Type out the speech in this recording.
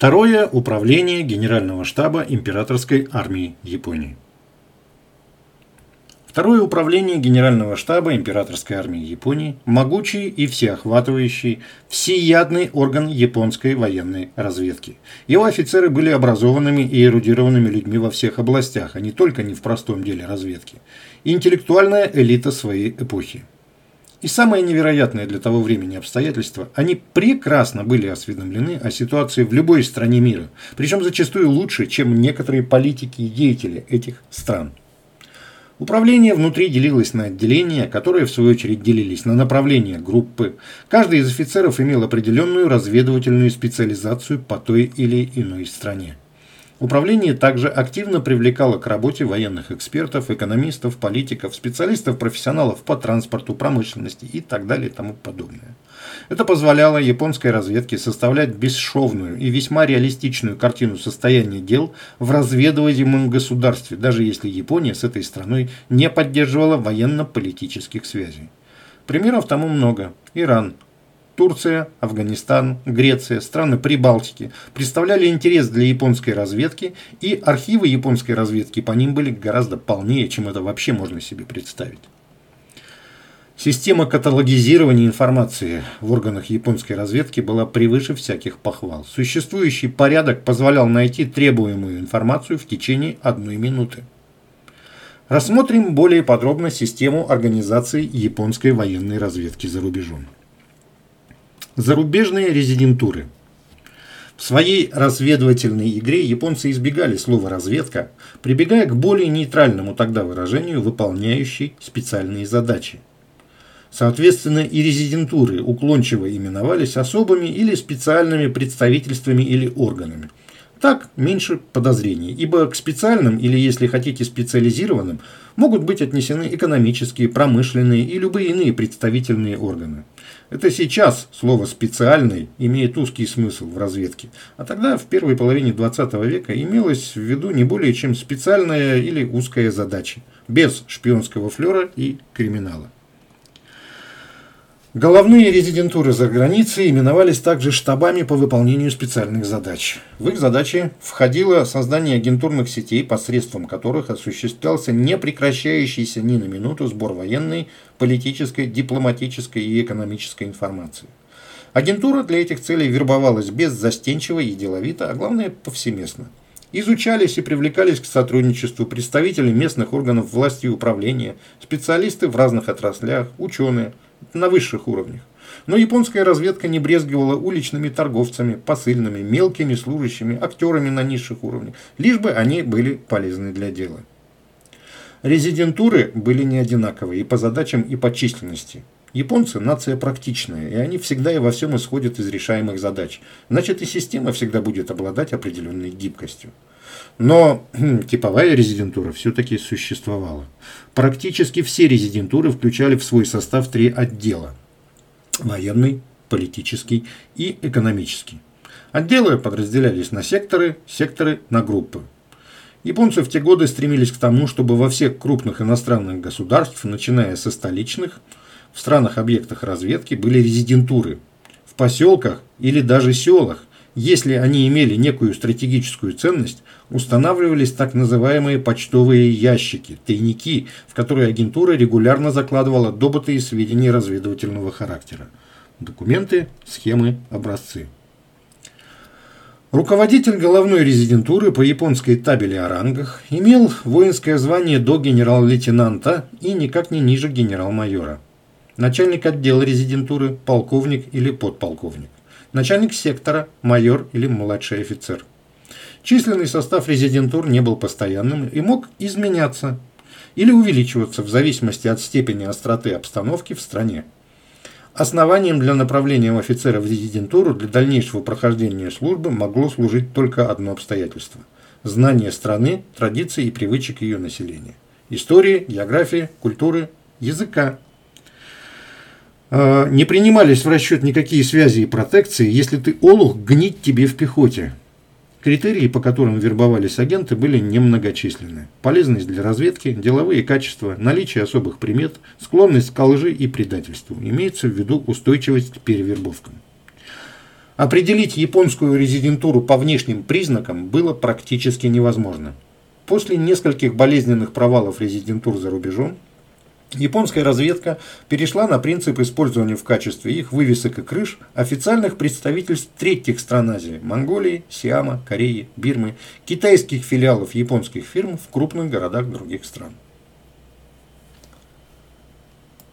Второе – управление Генерального штаба Императорской армии Японии. Второе управление Генерального штаба Императорской армии Японии – могучий и всеохватывающий, всеядный орган японской военной разведки. Его офицеры были образованными и эрудированными людьми во всех областях, а не только не в простом деле разведки. Интеллектуальная элита своей эпохи. И самое невероятное для того времени обстоятельство, они прекрасно были осведомлены о ситуации в любой стране мира, причем зачастую лучше, чем некоторые политики и деятели этих стран. Управление внутри делилось на отделения, которые в свою очередь делились на направления группы. Каждый из офицеров имел определенную разведывательную специализацию по той или иной стране. Управление также активно привлекало к работе военных экспертов, экономистов, политиков, специалистов-профессионалов по транспорту, промышленности и так далее и тому подобное. Это позволяло японской разведке составлять бесшовную и весьма реалистичную картину состояния дел в разведываемом государстве, даже если Япония с этой страной не поддерживала военно-политических связей. Примеров тому много. Иран, Турция, Афганистан, Греция, страны Прибалтики представляли интерес для японской разведки, и архивы японской разведки по ним были гораздо полнее, чем это вообще можно себе представить. Система каталогизирования информации в органах японской разведки была превыше всяких похвал. Существующий порядок позволял найти требуемую информацию в течение одной минуты. Рассмотрим более подробно систему организации японской военной разведки за рубежом. Зарубежные резидентуры. В своей разведывательной игре японцы избегали слова «разведка», прибегая к более нейтральному тогда выражению «выполняющий специальные задачи». Соответственно, и резидентуры уклончиво именовались особыми или специальными представительствами или органами. Так меньше подозрений, ибо к специальным или, если хотите, специализированным могут быть отнесены экономические, промышленные и любые иные представительные органы. Это сейчас слово «специальный» имеет узкий смысл в разведке, а тогда в первой половине 20 века имелось в виду не более чем специальная или узкая задача, без шпионского флера и криминала. Головные резидентуры за границей именовались также штабами по выполнению специальных задач. В их задачи входило создание агентурных сетей, посредством которых осуществлялся непрекращающийся ни на минуту сбор военной, политической, дипломатической и экономической информации. Агентура для этих целей вербовалась беззастенчиво и деловито, а главное повсеместно. Изучались и привлекались к сотрудничеству представители местных органов власти и управления, специалисты в разных отраслях, ученые – на высших уровнях. Но японская разведка не брезгивала уличными торговцами, посыльными, мелкими служащими, актерами на низших уровнях, лишь бы они были полезны для дела. Резидентуры были не одинаковые и по задачам, и по численности. Японцы – нация практичная, и они всегда и во всем исходят из решаемых задач. Значит, и система всегда будет обладать определенной гибкостью. Но хм, типовая резидентура все-таки существовала. Практически все резидентуры включали в свой состав три отдела – военный, политический и экономический. Отделы подразделялись на секторы, секторы на группы. Японцы в те годы стремились к тому, чтобы во всех крупных иностранных государств, начиная со столичных, в странах-объектах разведки были резидентуры. В поселках или даже селах если они имели некую стратегическую ценность, устанавливались так называемые почтовые ящики, тайники, в которые агентура регулярно закладывала добытые сведения разведывательного характера. Документы, схемы, образцы. Руководитель головной резидентуры по японской табели о рангах имел воинское звание до генерал-лейтенанта и никак не ниже генерал-майора. Начальник отдела резидентуры – полковник или подполковник начальник сектора, майор или младший офицер. Численный состав резидентур не был постоянным и мог изменяться или увеличиваться в зависимости от степени остроты обстановки в стране. Основанием для направления офицера в резидентуру для дальнейшего прохождения службы могло служить только одно обстоятельство – знание страны, традиций и привычек ее населения, истории, географии, культуры, языка, не принимались в расчет никакие связи и протекции, если ты олух, гнить тебе в пехоте. Критерии, по которым вербовались агенты, были немногочисленны. Полезность для разведки, деловые качества, наличие особых примет, склонность к лжи и предательству. Имеется в виду устойчивость к перевербовкам. Определить японскую резидентуру по внешним признакам было практически невозможно. После нескольких болезненных провалов резидентур за рубежом, японская разведка перешла на принцип использования в качестве их вывесок и крыш официальных представительств третьих стран Азии – Монголии, Сиама, Кореи, Бирмы, китайских филиалов японских фирм в крупных городах других стран.